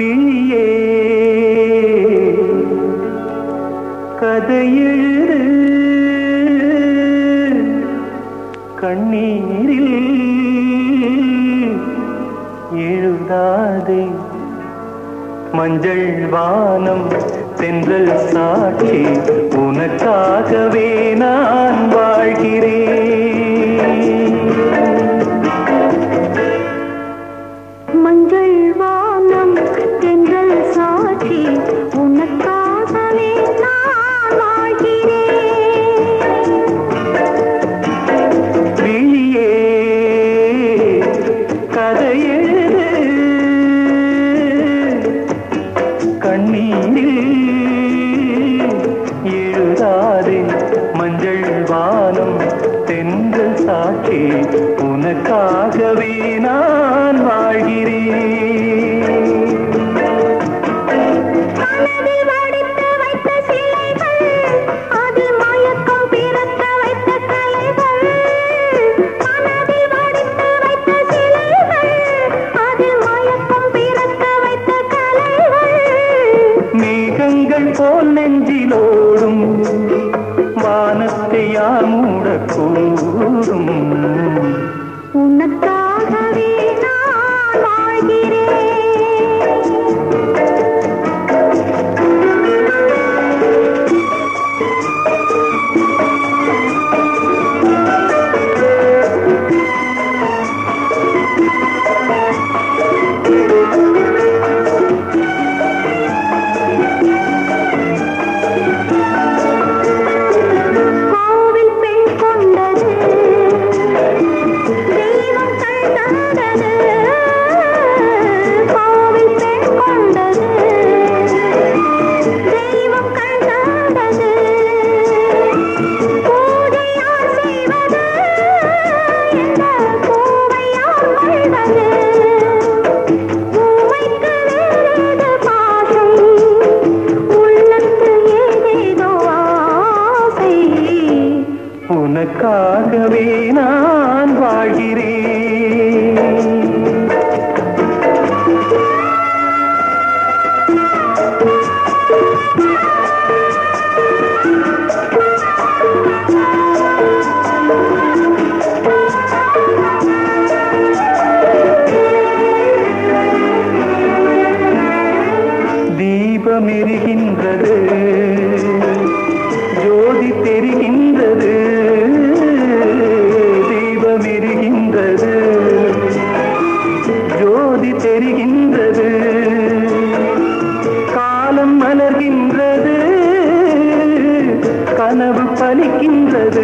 கவியே. கதையெழு கண்ணீரில் எழுந்தாதே. மஞ்சள் வானம் சென்றல் சாட்சி உனக்காகவே நான் வாழ்கிறேன். உனக்காகவே நான் வாழ்கிறேன். மேகங்கள் போல் நெஞ்சிலோடும் வானத்தை யார் மூடக்கூடும்? உனக்காகவே நான் உனக்காகவே நான் வாழ்கிறேன். பலிக்கின்றது